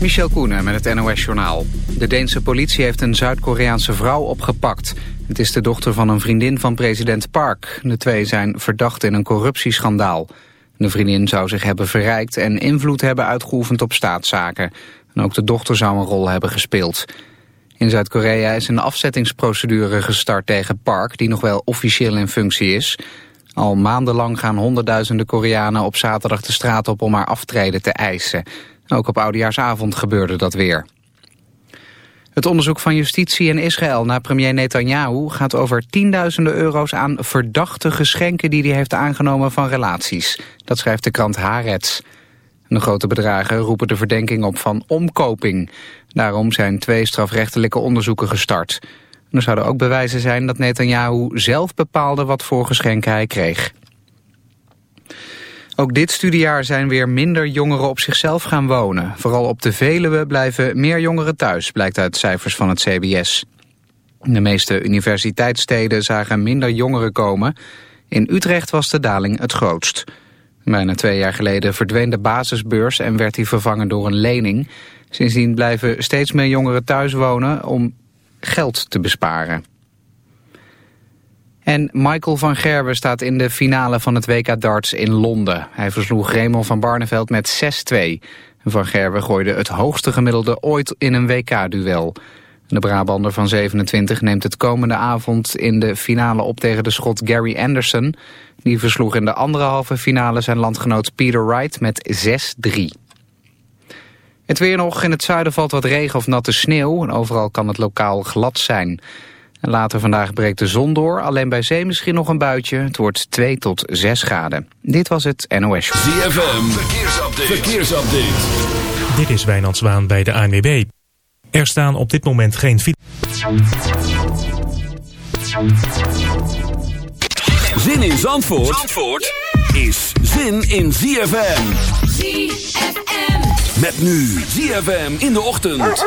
Michel Koenen met het NOS-journaal. De Deense politie heeft een Zuid-Koreaanse vrouw opgepakt. Het is de dochter van een vriendin van president Park. De twee zijn verdacht in een corruptieschandaal. De vriendin zou zich hebben verrijkt en invloed hebben uitgeoefend op staatszaken. En ook de dochter zou een rol hebben gespeeld. In Zuid-Korea is een afzettingsprocedure gestart tegen Park... die nog wel officieel in functie is. Al maandenlang gaan honderdduizenden Koreanen op zaterdag de straat op... om haar aftreden te eisen. Ook op Oudejaarsavond gebeurde dat weer. Het onderzoek van justitie in Israël naar premier Netanyahu gaat over tienduizenden euro's aan verdachte geschenken die hij heeft aangenomen van relaties. Dat schrijft de krant Haaretz. De grote bedragen roepen de verdenking op van omkoping. Daarom zijn twee strafrechtelijke onderzoeken gestart. Er zouden ook bewijzen zijn dat Netanyahu zelf bepaalde wat voor geschenken hij kreeg. Ook dit studiejaar zijn weer minder jongeren op zichzelf gaan wonen. Vooral op de Veluwe blijven meer jongeren thuis, blijkt uit cijfers van het CBS. De meeste universiteitssteden zagen minder jongeren komen. In Utrecht was de daling het grootst. Bijna twee jaar geleden verdween de basisbeurs en werd die vervangen door een lening. Sindsdien blijven steeds meer jongeren thuis wonen om geld te besparen. En Michael van Gerwen staat in de finale van het WK darts in Londen. Hij versloeg Raymond van Barneveld met 6-2. Van Gerwen gooide het hoogste gemiddelde ooit in een WK-duel. De Brabander van 27 neemt het komende avond in de finale op tegen de schot Gary Anderson. Die versloeg in de andere halve finale zijn landgenoot Peter Wright met 6-3. Het weer nog. In het zuiden valt wat regen of natte sneeuw. En overal kan het lokaal glad zijn. Later vandaag breekt de zon door. Alleen bij zee misschien nog een buitje. Het wordt 2 tot 6 graden. Dit was het NOS Show. ZFM. Verkeersupdate. Verkeersupdate. Dit is Wijnand Zwaan bij de ANWB. Er staan op dit moment geen fiets. Zin in Zandvoort, Zandvoort is zin in ZFM. ZFM. Met nu ZFM in de ochtend.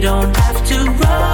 don't have to run.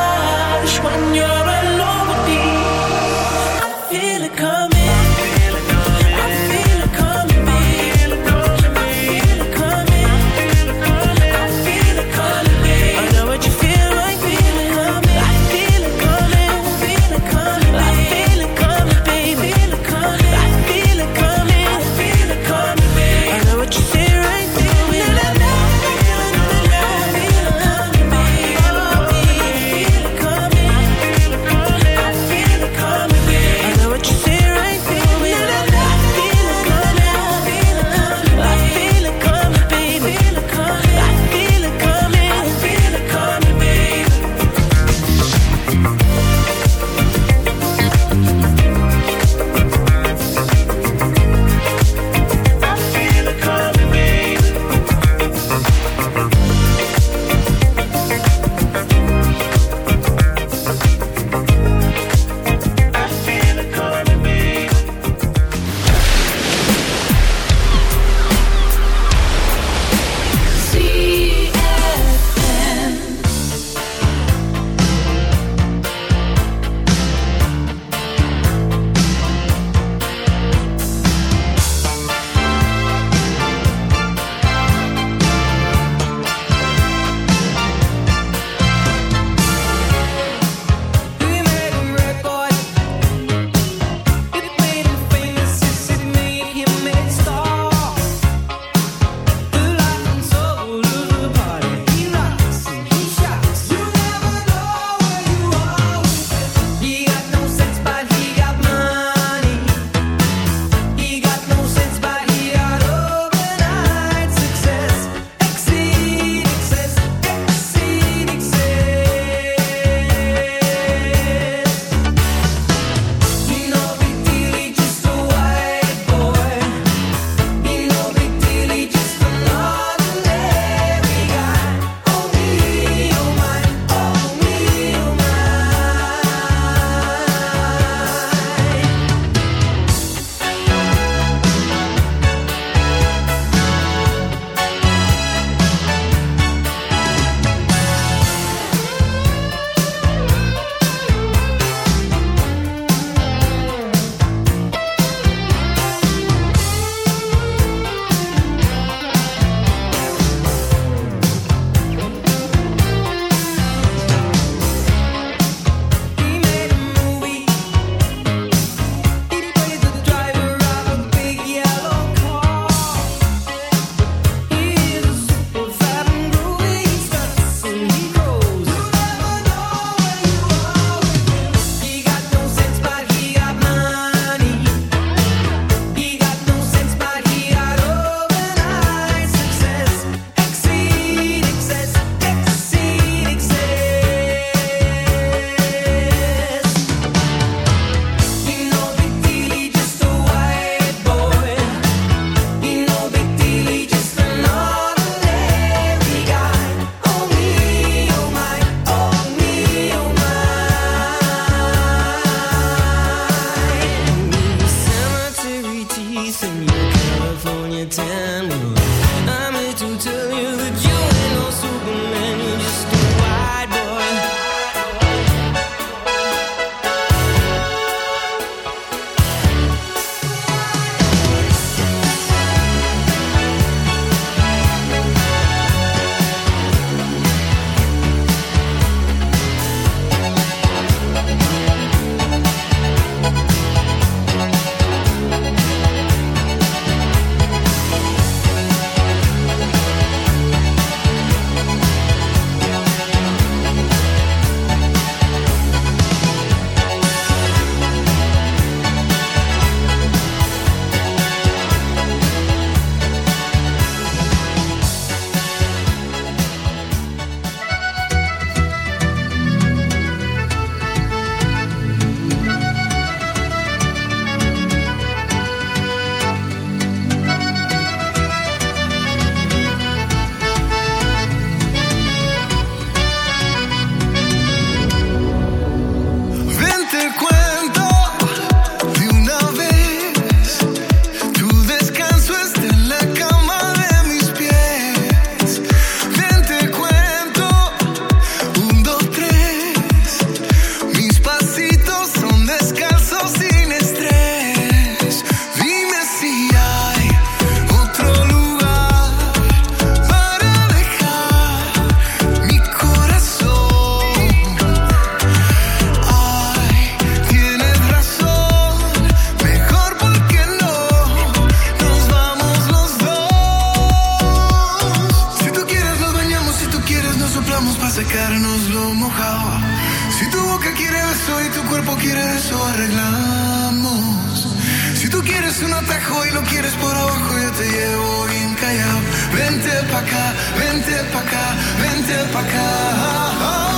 es un atajo y lo quieres por abajo, yo te llevo bien callado. Vente pa' acá, vente pa' acá, vente pa' acá.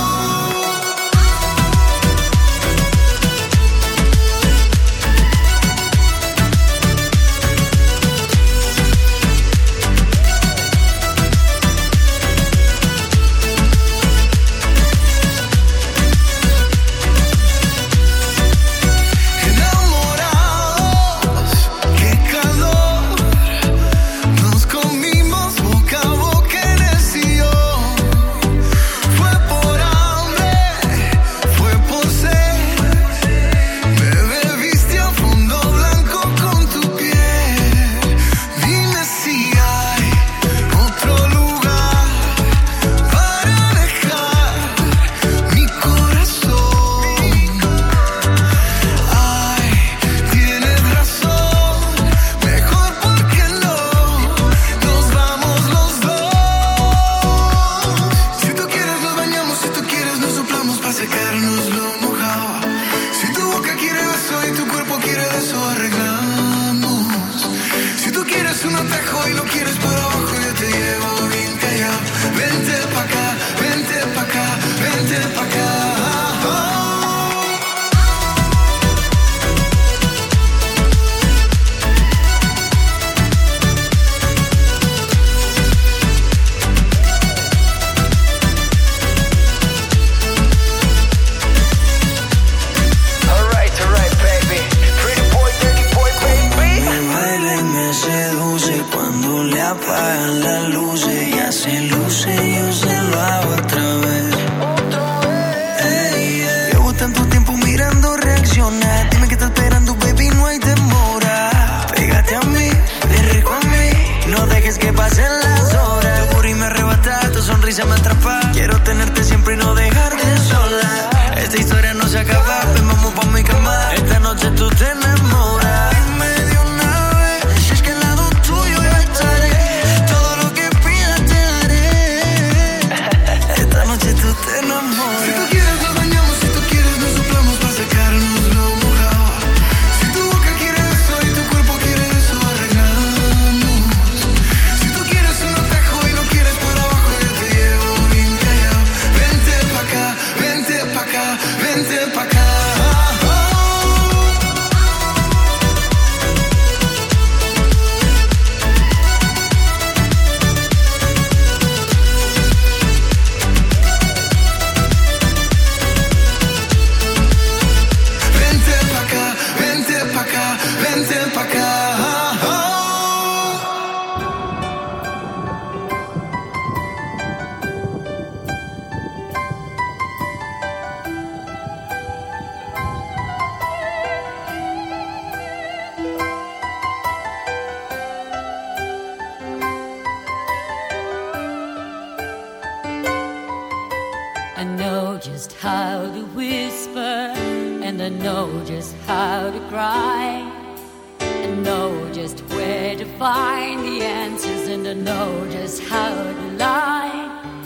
find the answers and to know just how to lie,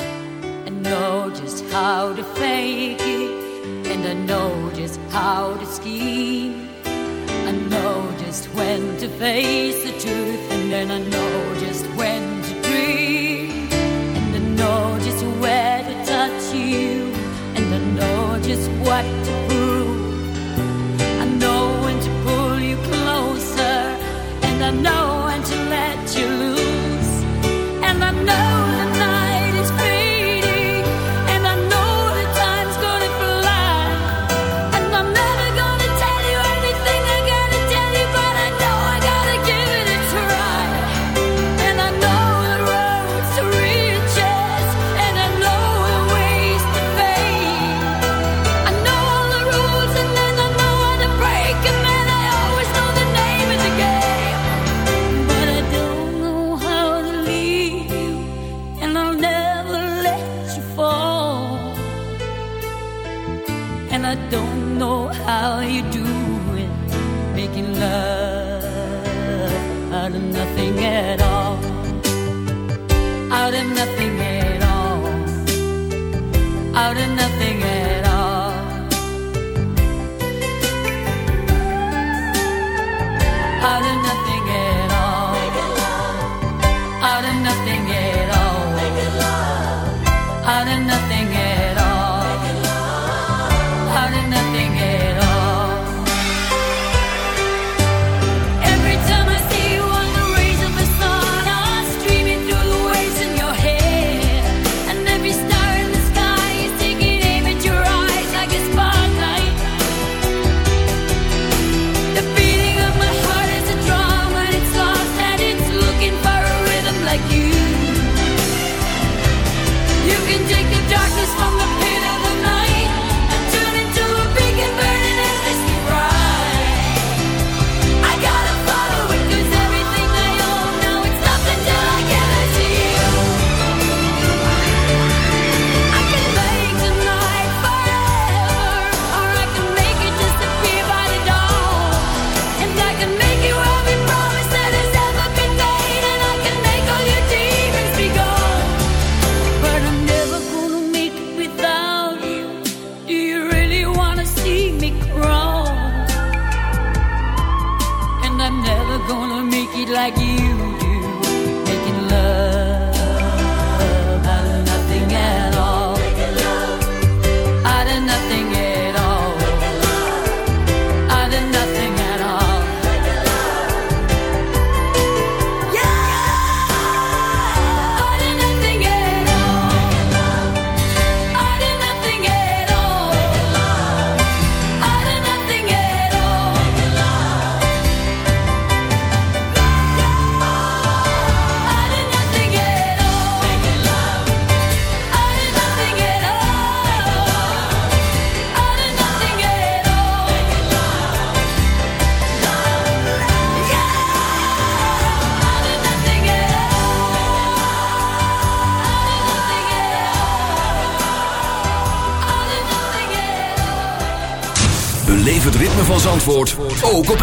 and know just how to fake it, and I know just how to scheme. I know just when to face the truth, and then I know just when to dream, and I know just where to touch you, and I know just what to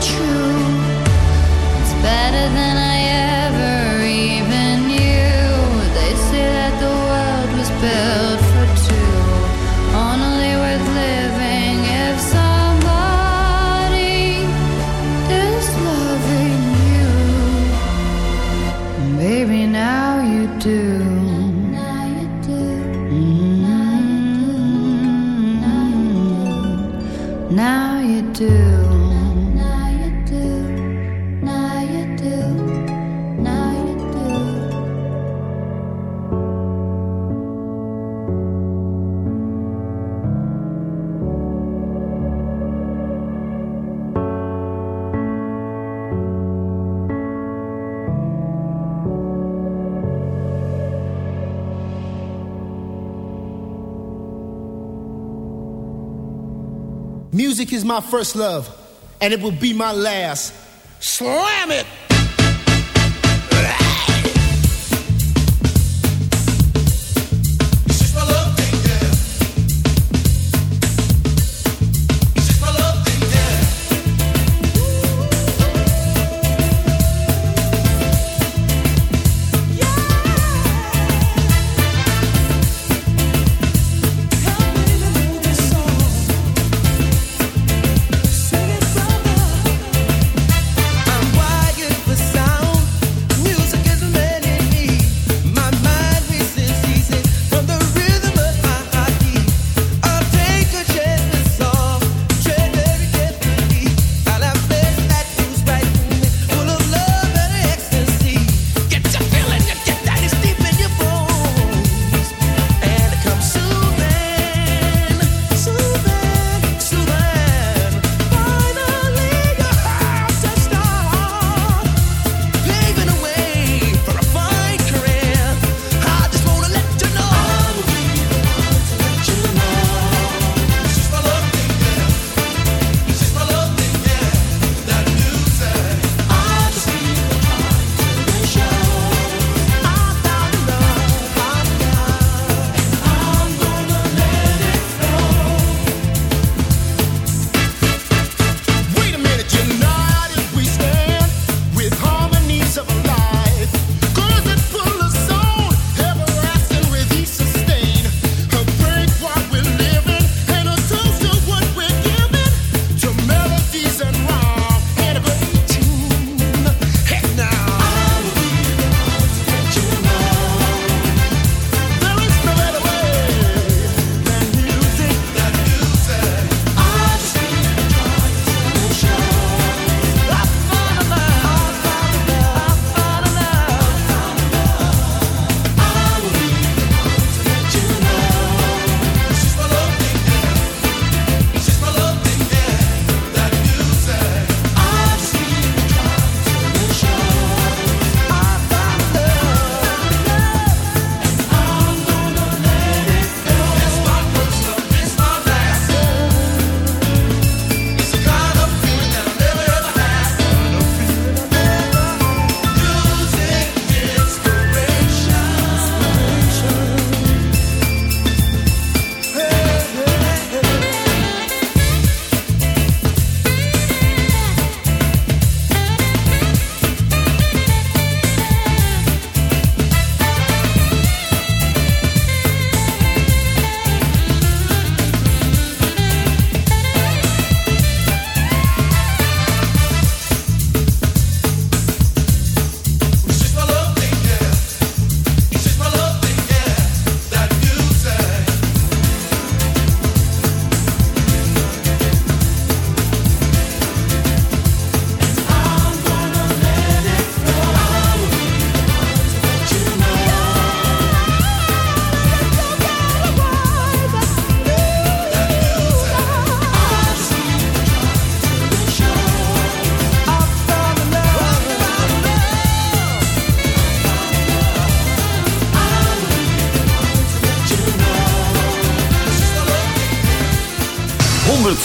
True? Music is my first love, and it will be my last. Slam it!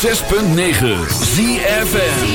106.9 ZFN